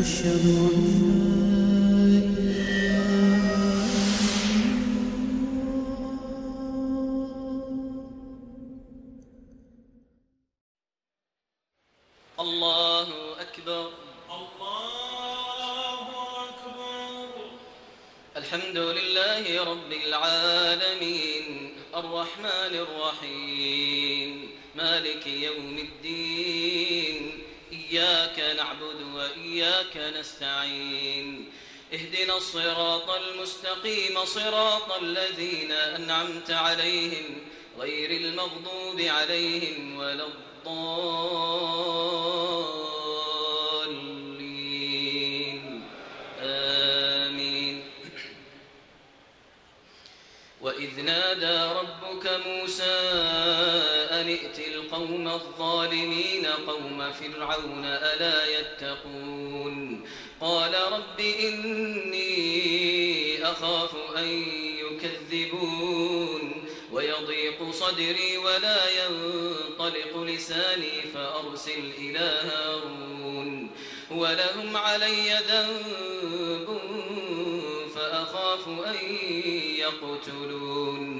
أشهد وإياك نستعين. اهدنا الصراط المستقيم صراط الذين أنعمت عليهم غير المغضوب عليهم ولا الضالين. آمين. وإذ نادى ربك موسى أن ائت القوم الظالمين قوم فرعون ألا يتقون قال رب إني أخاف أن يكذبون ويضيق صدري ولا ينطلق لساني فأرسل إلى هارون ولهم علي ذنب فأخاف أن يقتلون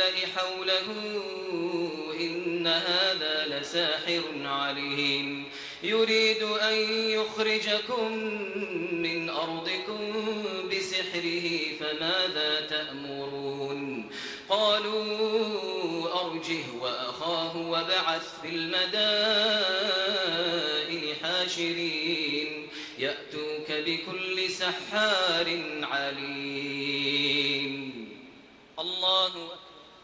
للملأ حوله إن هذا لساحر عليم. يريد أن يخرجكم من أرضكم بسحره فماذا تأمرون؟ قالوا أرجه وأخاه وبعث في المدائن حاشرين. يأتوك بكل سحار عليم. الله أكبر.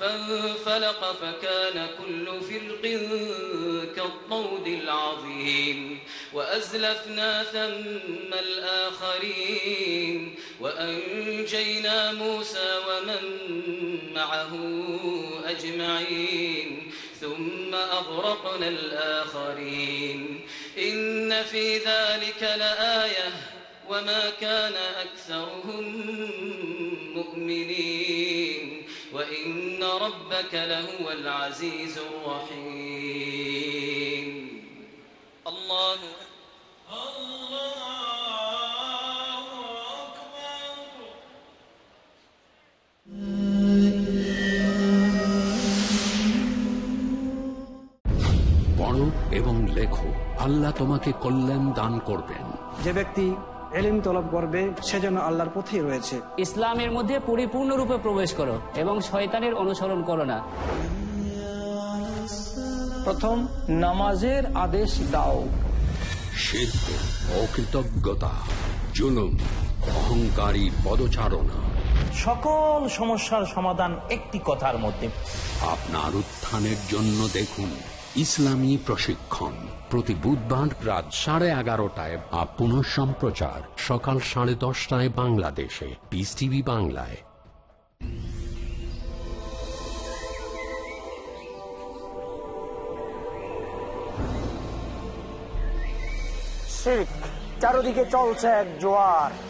فانفلق فكان كل فرق كالطود العظيم. وأزلفنا ثم الآخرين. وأنجينا موسى ومن معه أجمعين. ثم أغرقنا الآخرين. إن في ذلك لآية. وما كان أكثرهم مؤمنين. ربك لهو العزيز الرحيم الله الله أكبر পড়ো এবং লেখো আল্লাহ তোমাকে কল্যাণ দান করবেন যে ব্যক্তি এলিম তলব করবে সেজন্য আল্লাহর পথেই রয়েছে। ইসলামের মধ্যে পরিপূর্ণরূপে প্রবেশ করো এবং শয়তানের অনুসরণ করো না। প্রথম নামাজের আদেশ দাও। শিল্প অকৃতজ্ঞতা জুলুম অহংকারী পদচারণা। সকল সমস্যার সমাধান একটি কথার মধ্যে। আপনার উত্থানের জন্য দেখুন ইসলামী প্রশিক্ষণ প্রতি বুধবার রাত সাড়ে এগারোটায় বা পুনঃ সম্প্রচার সকাল সাড়ে দশটায় বাংলাদেশে। পিস টিভি বাংলায়। চারদিকে চলছে এক জোয়ার।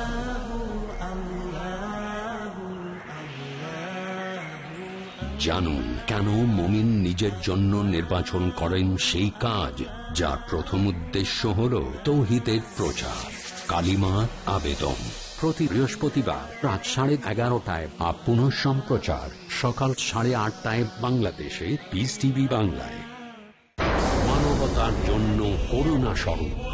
জানুন কেন মমিন নিজের জন্য নির্বাচন করেন সেই কাজ যার প্রথম উদ্দেশ্য হল তৌহিদের প্রচার। কালিমা আবেদন। প্রতি বৃহস্পতিবার রাত সাড়ে এগারোটায় বা পুনঃ সম্প্রচার। সকাল সাড়ে আটটায় বাংলাদেশে পিস টিভি বাংলায়। মানবতার জন্য করুণা স্বরূপ।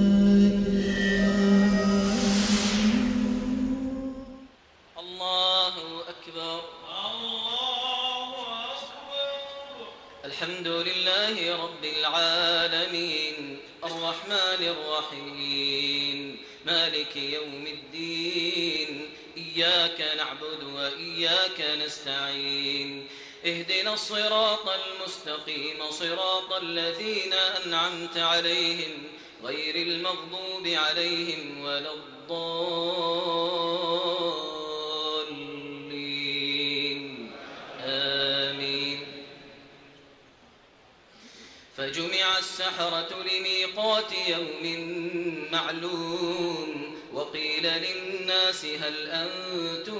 صراط الذين أنعمت عليهم غير المغضوب عليهم ولا الضالين. آمين. فجمع السحرة لميقات يوم معلوم وقيل للناس هل أنتم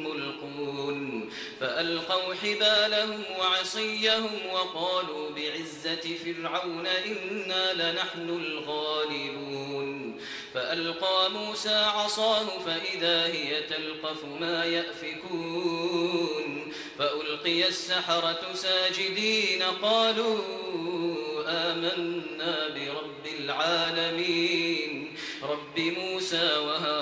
ملقون. فألقوا حبالهم وعصيهم وقالوا بعزة فرعون إنا لنحن الغالبون. فألقى موسى عصاه فإذا هي تلقف ما يأفكون. فألقي السحرة ساجدين قالوا آمنا برب العالمين. رب موسى وهارون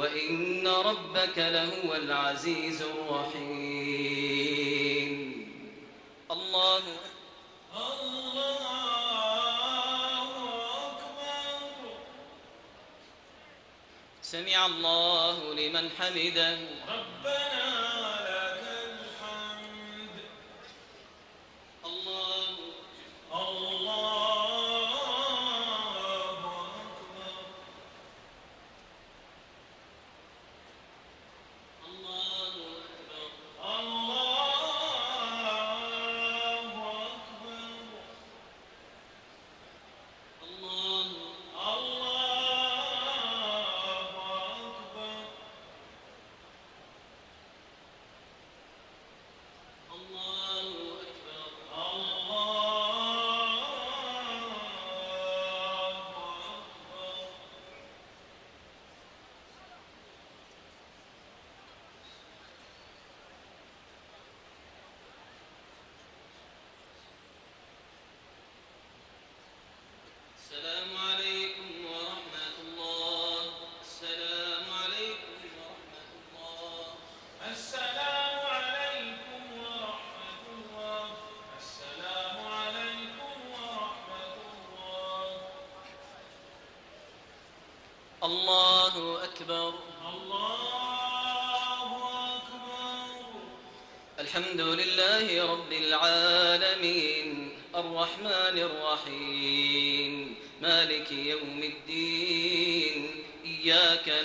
وإن ربك لهو العزيز الرحيم. الله سمع الله لمن حمده. الله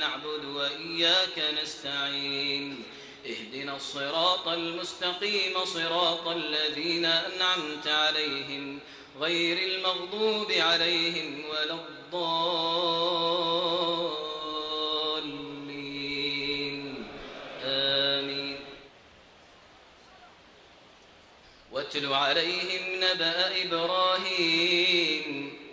نعبد وإياك نستعين. اهدنا الصراط المستقيم صراط الذين أنعمت عليهم غير المغضوب عليهم ولا الضالين. آمين. واتل عليهم نبأ إبراهيم.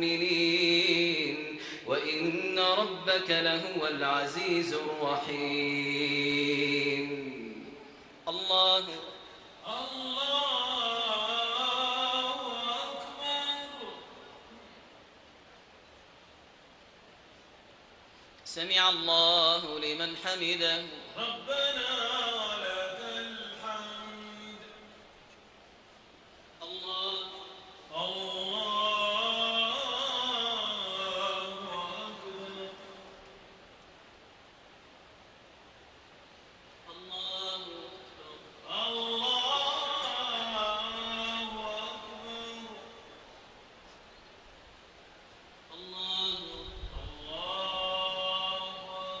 مؤمنين وإن ربك لهو العزيز الرحيم. الله الله أكبر. سمع الله لمن حمده. ربنا ولك الحمد الله الله أكبر الله أكبر الله أكبر الله الله أكبر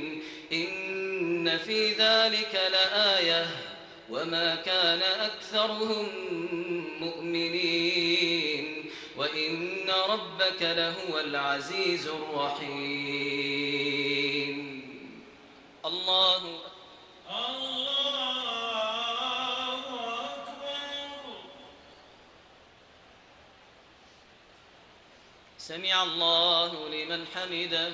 إن في ذلك لآية وما كان أكثرهم مؤمنين وإن ربك لهو العزيز الرحيم. الله الله أكبر. سمع الله لمن حمده.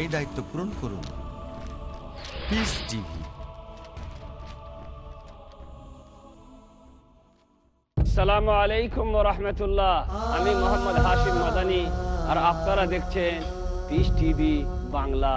এই দায়িত্ব পূরণ করুন। পিস টিভি আসসালামু আলাইকুম রহমতুল্লাহ। আমি মোহাম্মদ হাশিম মাদানি, আর আপনারা দেখছেন পিস টিভি বাংলা।